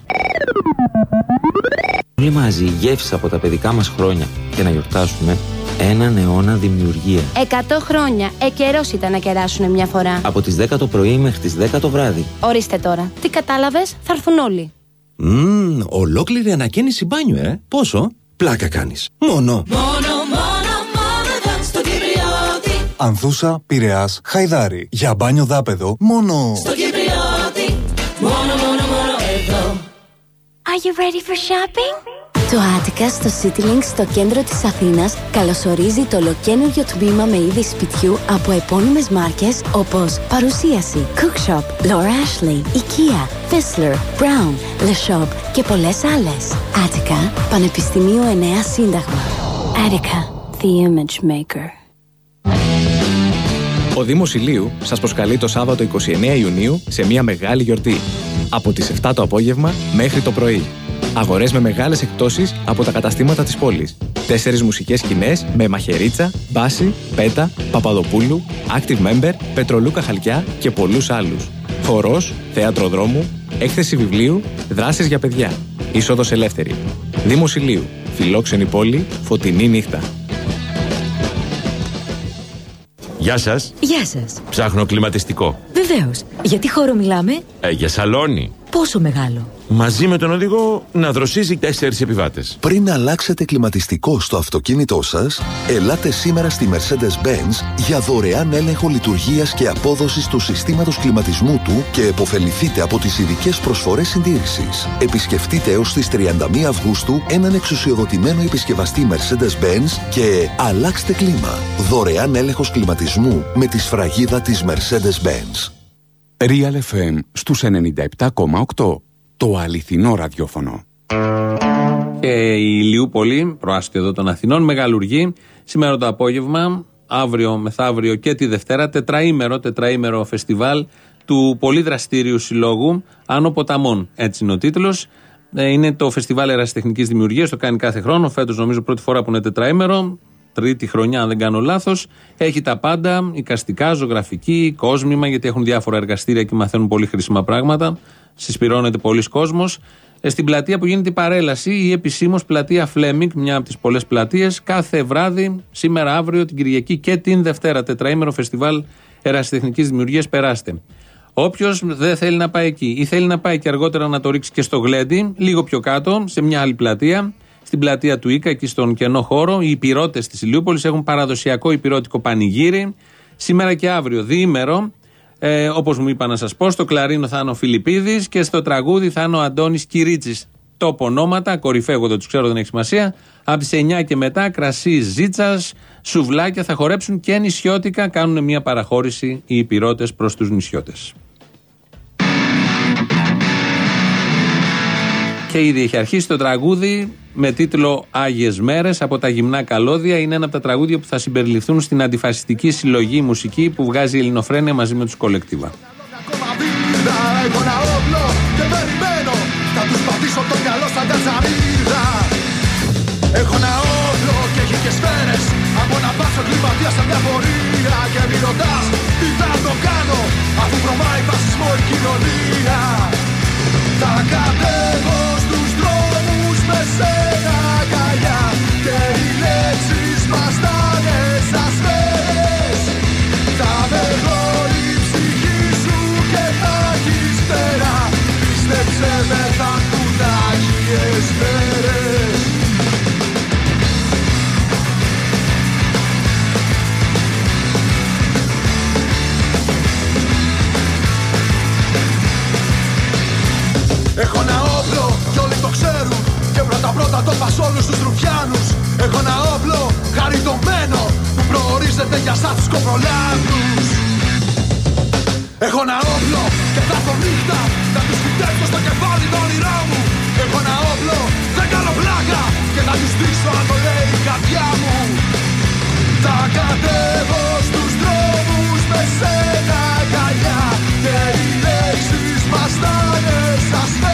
Όλοι μαζί γεύσεις από τα παιδικά μας χρόνια και να γιορτάσουμε έναν αιώνα δημιουργία. Εκατό χρόνια. Ε, καιρός ήταν να κεράσουν μια φορά. Από τις 10 το πρωί μέχρι τις 10 το βράδυ. Ορίστε τώρα. Τι κατάλαβες, θα έρθουν όλοι. Μμμ, ολόκληρη ανακαίνιση μπάνιου, ε. Πόσο; Πλάκα κάνεις. Μόνο. Μόνο, μόνο, μόνο εδώ στο Κυπριώτη. Ανθούσα, Πειραιάς, Χαϊδάρι. Για μπάνιο δάπεδο, μόνο. Στο Κυπριώτη. Μόνο, μόνο, μόνο εδώ. Are you ready for shopping? Το Attica στο CityLink στο κέντρο της Αθήνας καλωσορίζει το ολοκένουργιο τμήμα με είδη σπιτιού από επώνυμες μάρκες όπως Παρουσίαση, Cookshop, Laura Ashley, IKEA, Fissler, Brown, Le Shop και πολλές άλλες. Attica, Πανεπιστημίο 9 Σύνταγμα. Attica, the image maker. Ο Δήμος Ηλίου σας προσκαλεί το Σάββατο 29 Ιουνίου σε μια μεγάλη γιορτή. Από τις 7 το απόγευμα μέχρι το πρωί. Αγορές με μεγάλες εκπτώσεις από τα καταστήματα της πόλης. Τέσσερις μουσικές σκηνές με Μαχαιρίτσα, Μπάση, Πέτα, Παπαδοπούλου, Active Member, Πετρολούκα Χαλκιά και πολλούς άλλους. Χορός, θέατρο δρόμου, έκθεση βιβλίου, δράσεις για παιδιά. Είσοδος ελεύθερη. Δήμος Ηλίου. Φιλόξενη πόλη, φωτεινή νύχτα. Γεια σας. Γεια σας. Ψάχνω κλιματιστικό. Βεβαίως. Για τι χώρο μιλάμε; Ε, για σαλόνι. Πόσο μεγάλο. Μαζί με τον οδηγό να δροσίζει τέσσερις επιβάτες. Πριν αλλάξετε κλιματιστικό στο αυτοκίνητό σας, ελάτε σήμερα στη Mercedes-Benz για δωρεάν έλεγχο λειτουργίας και απόδοσης του συστήματος κλιματισμού του και επωφεληθείτε από τις ειδικές προσφορές συντήρησης. Επισκεφτείτε έως τις 31 Αυγούστου έναν εξουσιοδοτημένο επισκευαστή Mercedes-Benz και αλλάξτε κλίμα. Δωρεάν έλεγχος κλιματισμού με τη σφραγίδα της Mercedes-Benz. Real FM στους 97,8. Το αληθινό ραδιόφωνο. Και η Ηλιούπολη, προάστιο εδώ των Αθηνών, μεγαλουργεί σήμερα το απόγευμα, αύριο μεθαύριο και τη Δευτέρα, τετραήμερο, τετραήμερο φεστιβάλ του πολύ δραστήριου συλλόγου Άνω Ποταμών. Έτσι είναι ο τίτλος. Είναι το φεστιβάλ ερασιτεχνική δημιουργίας, το κάνει κάθε χρόνο. Φέτος νομίζω πρώτη φορά που είναι τετραήμερο. Τρίτη χρονιά, αν δεν κάνω λάθος. Έχει τα πάντα, οικαστικά, ζωγραφική, κόσμημα, γιατί έχουν διάφορα εργαστήρια και μαθαίνουν πολύ χρήσιμα πράγματα. Συσπηρώνεται πολλοί κόσμος. Στην πλατεία που γίνεται η παρέλαση, η επισήμως πλατεία Φλέμιγκ, μια από τις πολλές πλατείες, κάθε βράδυ, σήμερα, αύριο, την Κυριακή και την Δευτέρα. Τετραήμερο φεστιβάλ ερασιτεχνικής δημιουργίας, περάστε. Όποιος δεν θέλει να πάει εκεί ή θέλει να πάει και αργότερα να το ρίξει και στο γλέντι, λίγο πιο κάτω, σε μια άλλη πλατεία, στην πλατεία του Ίκα, εκεί στον κενό χώρο, οι υπηρώτες της Ηλιούπολης έχουν παραδοσιακό υπηρώτικο πανηγύρι. Σήμερα και αύριο, διήμερο, ε, Όπως μου είπα να σας πω, στο κλαρίνο θα είναι ο Φιλιππίδης και στο τραγούδι θα είναι ο Αντώνης Κυρίτσι. Τόπο ονόματα, κορυφαίο, δεν τους ξέρω, δεν έχει σημασία. Από τις 9 και μετά, κρασί ζήτσα, σουβλάκια θα χορέψουν και νησιώτικα. Κάνουν μια παραχώρηση οι υπηρώτες προς τους νησιώτες. Και ήδη έχει αρχίσει το τραγούδι με τίτλο Άγιες Μέρες από τα γυμνά καλώδια. Είναι ένα από τα τραγούδια που θα συμπεριληφθούν στην αντιφασιστική συλλογή μουσική που βγάζει η Ελληνοφρένεια μαζί με τους κολεκτίβα. Έχω ένα όπλο και περιμένω Θα τους πατήσω το μυαλό σαν κατσαρίδα Έχω ένα όπλο και έχει και σφαίρες Από να πάσω κλιματία σε μια πορεία Και μη ρωτάς τι θα το κάνω Αφού βρωμάει φασισμό η κοινωνία πρώτα πρώτα το πας όλους τους ρουφιάνους. Έχω ένα όπλο χαριτωμένο Που προορίζεται για σαν τους κοπρολάβους Έχω ένα όπλο και θα έρθω νύχτα Να τους φυτέψω στο κεφάλι το όνειρό μου. Έχω ένα όπλο, δεν κάνω πλάκα Και θα τους δείξω αν το λέει η καρδιά μου. Θα κατέβω στους δρόμους με σένα αγκαλιά Και οι λέξεις μας θα είναι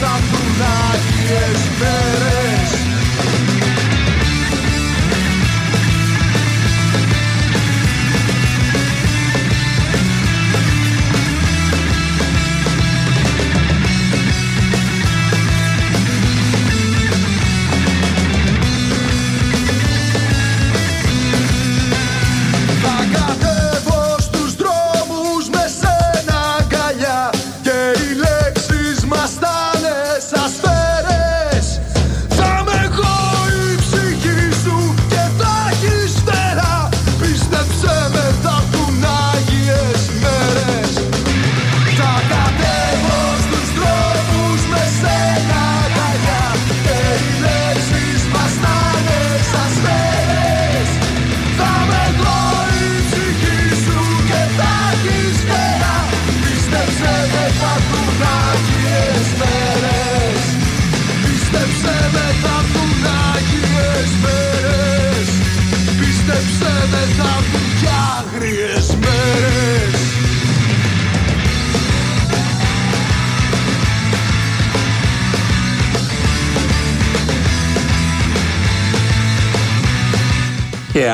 Πίστεψε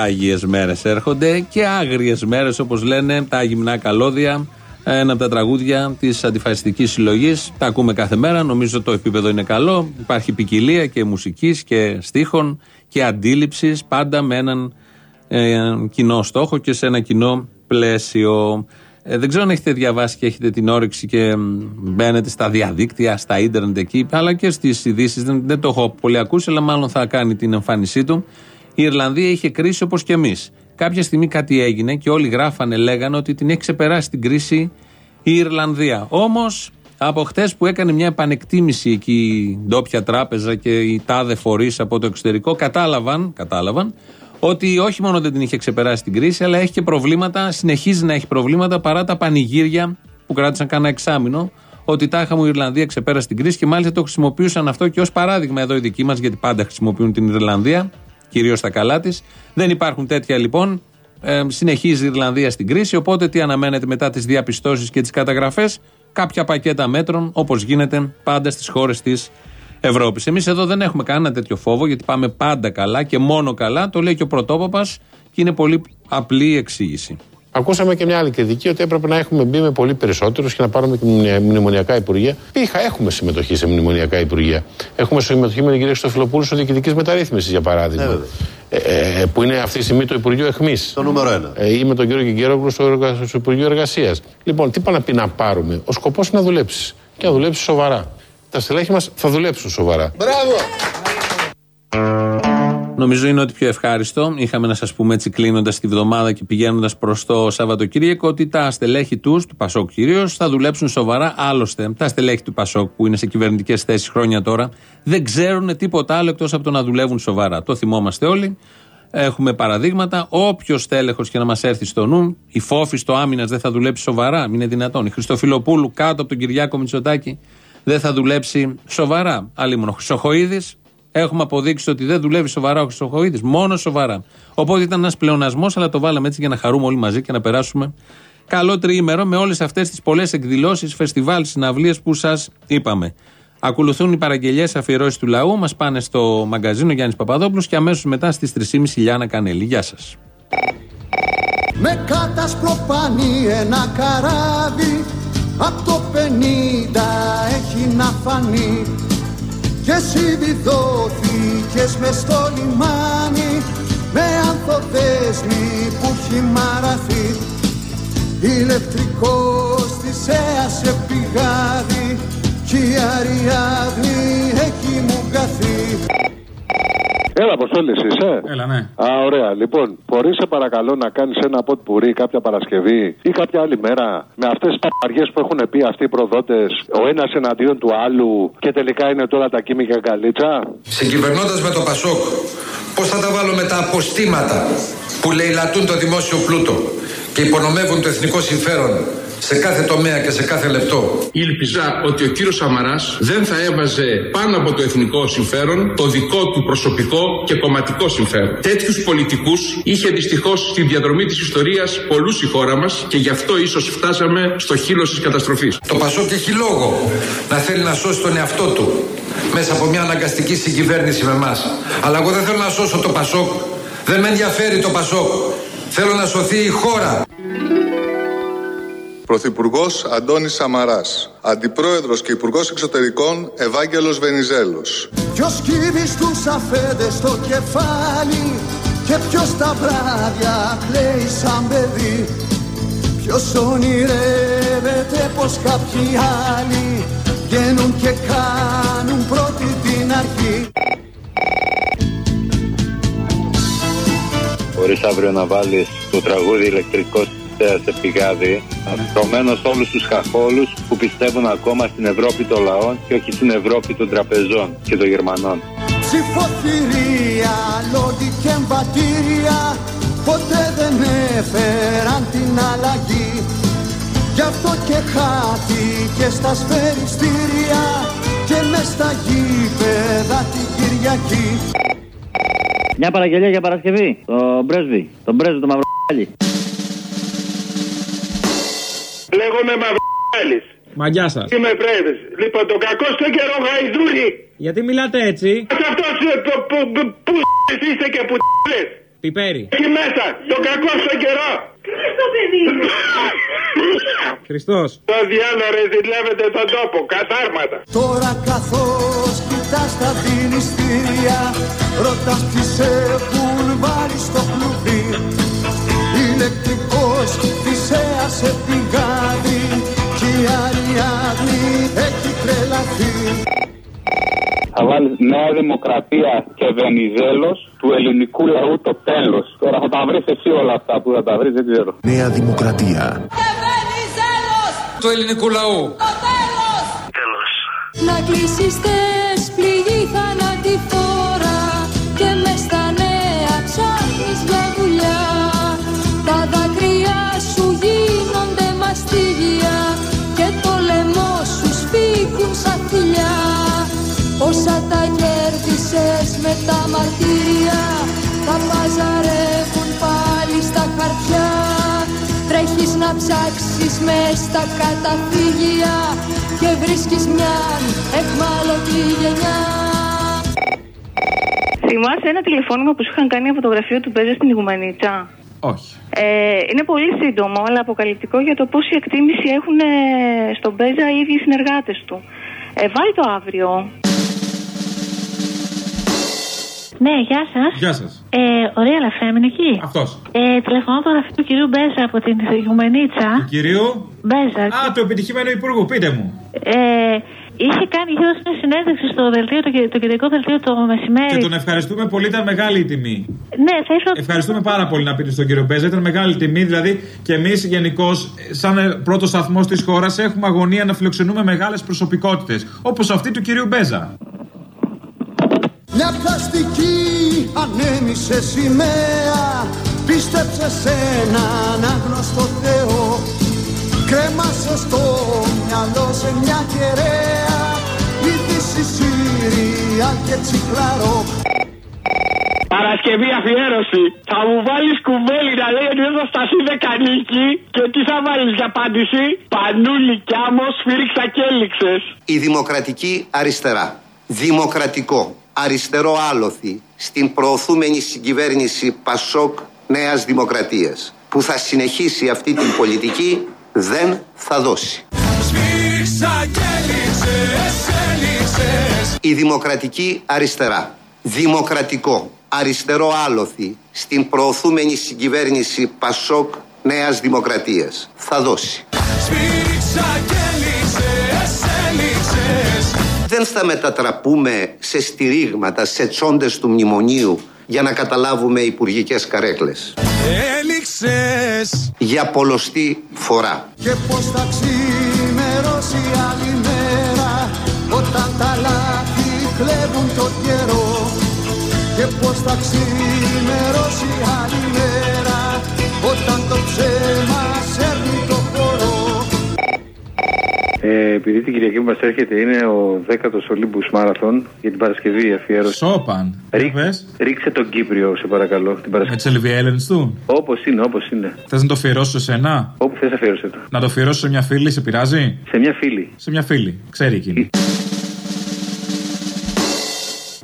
άγιες μέρες έρχονται και άγριες μέρες, όπως λένε τα γυμνά καλώδια. Ένα από τα τραγούδια της αντιφασιστικής συλλογής. Τα ακούμε κάθε μέρα. Νομίζω το επίπεδο είναι καλό. Υπάρχει ποικιλία και μουσικής και στίχων και αντίληψης. Πάντα με έναν ε, κοινό στόχο και σε ένα κοινό πλαίσιο. Ε, δεν ξέρω αν έχετε διαβάσει και έχετε την όρεξη και μπαίνετε στα διαδίκτυα, στα ίντερνετ εκεί, αλλά και στις ειδήσεις. Δεν, δεν το έχω πολύ ακούσει, αλλά μάλλον θα κάνει την εμφάνισή του. Η Ιρλανδία είχε κρίση όπως και εμείς. Κάποια στιγμή κάτι έγινε και όλοι γράφανε, λέγανε ότι την έχει ξεπεράσει την κρίση η Ιρλανδία. Όμως από χτες που έκανε μια επανεκτίμηση εκεί η ντόπια τράπεζα και οι τάδε φορείς από το εξωτερικό, κατάλαβαν, κατάλαβαν ότι όχι μόνο δεν την είχε ξεπεράσει την κρίση, αλλά έχει και προβλήματα, συνεχίζει να έχει προβλήματα παρά τα πανηγύρια που κράτησαν κάνα εξάμεινο. Ότι τάχα μου η Ιρλανδία ξεπέρασε την κρίση και μάλιστα το χρησιμοποιούσαν αυτό και ως παράδειγμα εδώ οι δικοί μας, γιατί πάντα χρησιμοποιούν την Ιρλανδία, κυρίως στα καλά της. Δεν υπάρχουν τέτοια λοιπόν. Ε, συνεχίζει η Ιρλανδία στην κρίση. Οπότε τι αναμένεται μετά τις διαπιστώσεις και τις καταγραφές, κάποια πακέτα μέτρων όπως γίνεται πάντα στις χώρες της Ευρώπης. Εμείς εδώ δεν έχουμε κανένα τέτοιο φόβο γιατί πάμε πάντα καλά και μόνο καλά. Το λέει και ο πρωτόπαπας και είναι πολύ απλή η εξήγηση. Ακούσαμε και μια άλλη κριτική ότι έπρεπε να έχουμε μπει με πολύ περισσότερους και να πάρουμε και μνημονιακά υπουργεία. Πήγα, έχουμε συμμετοχή σε μνημονιακά υπουργεία. Έχουμε συμμετοχή με την κυρία Στοφυλοπούλου στο διοικητικής μεταρρύθμισης, για παράδειγμα. Ε, ε, που είναι αυτή τη στιγμή το Υπουργείο Εχμής. Το νούμερο ένα. Ε, ή με τον κύριο Κιγκέρογλου στο, στο Υπουργείο Εργασίας. Λοιπόν, τι πάνε να πει να πάρουμε; Ο σκοπός είναι να δουλέψεις. Και να δουλέψεις σοβαρά. Τα στελέχη μας θα δουλέψουν σοβαρά. Μπράβο! Νομίζω είναι ότι πιο ευχάριστο. Είχαμε να σας πούμε έτσι κλείνοντας τη βδομάδα και πηγαίνοντας προς το Σαββατοκύριακο ότι τα στελέχη τους, του Πασόκ κυρίως, θα δουλέψουν σοβαρά. Άλλωστε, τα στελέχη του Πασόκ που είναι σε κυβερνητικές θέσεις χρόνια τώρα δεν ξέρουν τίποτα άλλο εκτός από το να δουλεύουν σοβαρά. Το θυμόμαστε όλοι. Έχουμε παραδείγματα. Όποιος τέλεχο και να μας έρθει στο νου, η φόφη στο άμυνας δεν θα δουλέψει σοβαρά. Μην είναι δυνατόν. Η Χριστοφιλοπούλου κάτω από τον Κυριάκο Μητσοτάκη δεν θα δουλέψει σοβαρά. Αλλήμον ο Χρυσοχοίδης Έχουμε αποδείξει ότι δεν δουλεύει σοβαρά ο Χρυσοχοίδης, μόνο σοβαρά. Οπότε ήταν ένας πλεονασμός, αλλά το βάλαμε έτσι για να χαρούμε όλοι μαζί και να περάσουμε καλό τριήμερο με όλες αυτές τις πολλές εκδηλώσεις, φεστιβάλ, συναυλίες που σας είπαμε. Ακολουθούν οι παραγγελίε αφιερώσεις του λαού, μας πάνε στο μαγκαζίνο Γιάννης Παπαδόπουλος και αμέσως μετά στις 3.30 Λιάνα Κανέλη. Γεια σας. Με κατασπροπάνει ένα καράβι Απ' το 50 έχει να φανεί και εσύ βιδώθηκες μες στο λιμάνι με ανθοδέσμη που έχει μαραθεί. Ηλεκτρικός της έασε πηγάδι κι η Αριάδνη έχει μου καθεί Έλα, Αποστόλης, είσαι; Έλα, ναι. Α, ωραία. Λοιπόν, μπορεί σε παρακαλώ να κάνεις ένα ποτ πουρί κάποια Παρασκευή ή κάποια άλλη μέρα με αυτές τις παπαριές που έχουν πει αυτοί οι προδότες, ο ένας εναντίον του άλλου και τελικά είναι τώρα τα κίμικα καλίτσα. Συγκυβερνώντας με το Πασόκ, πώς θα τα βάλω με τα αποστήματα που λαιλατούν το δημόσιο πλούτο και υπονομεύουν το εθνικό συμφέρον σε κάθε τομέα και σε κάθε λεπτό. Ήλπιζα ότι ο κύριος Σαμαράς δεν θα έβαζε πάνω από το εθνικό συμφέρον το δικό του προσωπικό και κομματικό συμφέρον. Τέτοιους πολιτικούς είχε δυστυχώς στη διαδρομή της ιστορίας πολλούς η χώρα μας και γι' αυτό ίσως φτάσαμε στο χείλος της καταστροφής. Το Πασόκ έχει λόγο να θέλει να σώσει τον εαυτό του μέσα από μια αναγκαστική συγκυβέρνηση με εμάς. Αλλά εγώ δεν θέλω να σώσω το Πασόκ. Δεν με ενδιαφέρει το Πασόκ. Θέλω να σωθεί η χώρα. Πρωθυπουργός Αντώνης Σαμαράς. Αντιπρόεδρος και Υπουργός Εξωτερικών Ευάγγελος Βενιζέλος. Ποιος κύβει στους αφέντες στο κεφάλι και ποιος τα βράδια κλαίει σαν παιδί Ποιος ονειρεύεται πως κάποιοι άλλοι βγαίνουν και κάνουν πρώτη την αρχή Μπορείς αύριο να βάλεις το τραγούδι ηλεκτρικό σε πηγάδι, αφιερωμένο σε όλους τους χαχόλους που πιστεύουν ακόμα στην Ευρώπη των λαών και όχι στην Ευρώπη των τραπεζών και των Γερμανών. Ψηφοθυρία, λόγοι και εμβατήρια ποτέ δεν έφεραν την αλλαγή Γι' αυτό και χάθηκε στα σφαιριστήρια και μες στα γήπεδα την Κυριακή Μια παραγγελία για Παρασκευή. Τον πρέσβη. Τον πρέσβη του Μαυροκάλη. Λέγομαι Μαυράλης. Μα γεια σας. Είμαι πρέσβης. Λοιπόν, το κακό στο καιρό γαϊδούρι. Γιατί μιλάτε έτσι; Αυτός που, που, που, που είσαι και που λες. Πιπέρι. Εκεί μέσα, το κακό στο καιρό. Στο παιδί. Χριστός. Το διάλογο ρε ζηλεύετε τον τόπο, καθάρματα. Τώρα καθώς κοιτάς τα δηληστήρια Ρωτάς τι σε έχουν βάλει στο κλουβί θα βάλεις Νέα Δημοκρατία και Βενιζέλος του ελληνικού λαού το τέλος. Τώρα θα τα βρεις εσύ όλα αυτά που θα τα βρεις, δεν ξέρω. Νέα Δημοκρατία. Και Βενιζέλος του ελληνικού λαού. Το τέλος. Τέλος. Να κλείσει με τα μαρτύρια τα παζαρεύουν πάλι στα χαρτιά Τρέχεις να ψάξεις μες στα καταφύγια και βρίσκεις μια εχμάλωτη γενιά. Θυμάσαι ένα τηλεφώνημα που σου είχαν κάνει από το γραφείο του Μπέζα στην Ιγουμανίτσα. Όχι. Ε, είναι πολύ σύντομο, αλλά αποκαλυπτικό για το πόση εκτίμηση έχουν ε, στον Μπέζα οι ίδιοι συνεργάτες του. Ε, βάλει το αύριο. Ναι, γεια σας. Γεια σας. Ε, ωραία, Λαφρέμ είναι εκεί. Αυτός. Ε, τηλεφωνώ το γραφείο του κυρίου Μπέζα από την Ιγουμενίτσα. Κυρίου; Μπέζα. Α, το επιτυχημένο υπουργού, πείτε μου. Ε, είχε κάνει, είχε δώσει μια συνέντευξη στο δελτίο, το, κε- το κεντρικό δελτίο το μεσημέρι. Και τον ευχαριστούμε πολύ, ήταν μεγάλη η τιμή. Ναι, θα ήθελα. Ευχαριστούμε πάρα πολύ να πείτε στον κύριο Μπέζα. Ήταν μεγάλη τιμή, δηλαδή και εμείς γενικώς, σαν πρώτος σταθμός της χώρας, έχουμε αγωνία να φιλοξενούμε μεγάλες προσωπικότητες. Όπως αυτή του κυρίου Μπέζα. Μια πλαστική ανέμισε σημαία Πίστεψε σε έναν άγνωστο Θεό Κρέμασε στο μυαλό σε μια κεραία Είδηση Σύρια και τσικλαρό Παρασκευή αφιέρωση. Θα μου βάλεις κουβέλι να λέει ότι δεν θα σταθεί δεκανίκη και τι θα βάλεις για απάντηση; Πανούλη κι άμμος σφύριξα και έληξες. Η δημοκρατική αριστερά. Δημοκρατικό. Αριστερό άλοθη στην προωθούμενη συγκυβέρνηση Πασόκ Νέας Δημοκρατίας που θα συνεχίσει αυτή την πολιτική δεν θα δώσει. Σφίριξα και έλειξες, έλειξες Η δημοκρατική αριστερά. Δημοκρατικό. Αριστερό άλοθη στην προωθούμενη συγκυβέρνηση Πασόκ Νέας Δημοκρατίας θα δώσει. Δεν θα μετατραπούμε σε στηρίγματα, σε τσόντες του μνημονίου για να καταλάβουμε υπουργικές καρέκλες. Έλειξες Για πολλωστή φορά. Και πως θα ξημερώσει άλλη μέρα Όταν τα λάθη κλέβουν το καιρό Και πως θα ξημερώσει άλλη μέρα επειδή την Κυριακή που μας έρχεται είναι ο 10ο Olympus Marathon για την Παρασκευή η αφιέρωση. Σόπαν. Ρίξε τον Κύπριο, σε παρακαλώ. Την Με Παρασκευή. τι Ελβιέλεν του. Όπως είναι, όπως είναι. Θες να το αφιερώσω σε εσένα. Όπου θες, αφιέρωσε το. Να το αφιερώσω σε μια φίλη, σε πειράζει; Σε μια φίλη. Σε μια φίλη. Ξέρει εκείνη.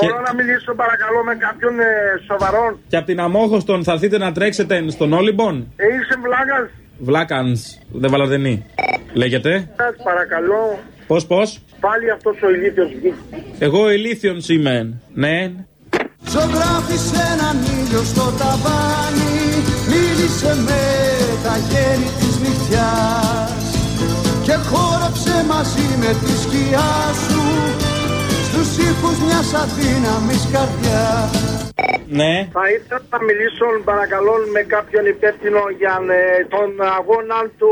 Και, Μπορώ να μιλήσω παρακαλώ με κάποιον ε, σοβαρό. και από την Αμόχωστον θα έρθετε να τρέξετε στον Όλυμπον; Ε, είσαι βλάκας. Βλάκανς. Δεν βαλαδενή. Λέγεται. Σας παρακαλώ. Πώς, πώς; Πάλι αυτός ο ηλίθιος βγήκε. Εγώ ηλίθιον είμαι. Ναι. Ζωγράφισε έναν ήλιο στο ταβάνι Μίλησε με τα γέννη της νυχτιάς Και χόρεψε μαζί με τη σκιά σου Στους ήχους μιας αδύναμης καρδιάς Ναι. Θα ήθελα να μιλήσω παρακαλώ με κάποιον υπεύθυνο για ε, τον αγώνα του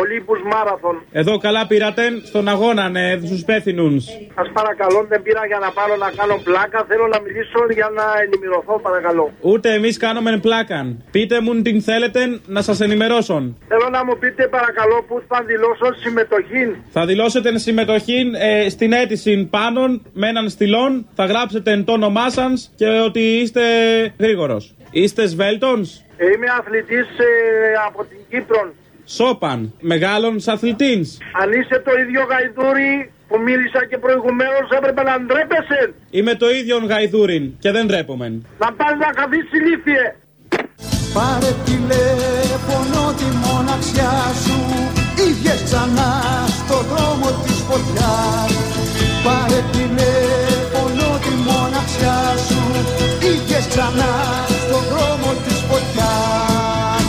Olympus Marathon. Εδώ καλά πήρατε στον αγώνα, ναι, στους υπεύθυνους. Σας παρακαλώ, δεν πήρα για να πάρω να κάνω πλάκα. Θέλω να μιλήσω για να ενημερωθώ, παρακαλώ. Ούτε εμείς κάνουμε πλάκαν. Πείτε μου την θέλετε να σας ενημερώσω. Θέλω να μου πείτε, παρακαλώ, πού θα δηλώσω συμμετοχή. Θα δηλώσετε συμμετοχή ε, στην αίτηση πάνω με έναν στυλόν. Θα γράψετε το όνομά σας και ότι είστε γρήγορος. Είστε σβέλτονς; Είμαι αθλητής ε, από την Κύπρο. Σόπαν, μεγάλων αθλητή. Αν είσαι το ίδιο γαϊδούρι που μίλησα και προηγουμένως, έπρεπε να ντρέπεσαι. Είμαι το ίδιο γαϊδούρι και δεν ντρέπομαι. Να πας να καθίσει ηλίθιε. Πάρε τηλέφωνο τη μοναξιά σου. Ήδη ξανά στο δρόμο της φωτιάς. Πάρε τηλέφωνο τη μοναξιά σου ξανά στον δρόμο της φωτιάς.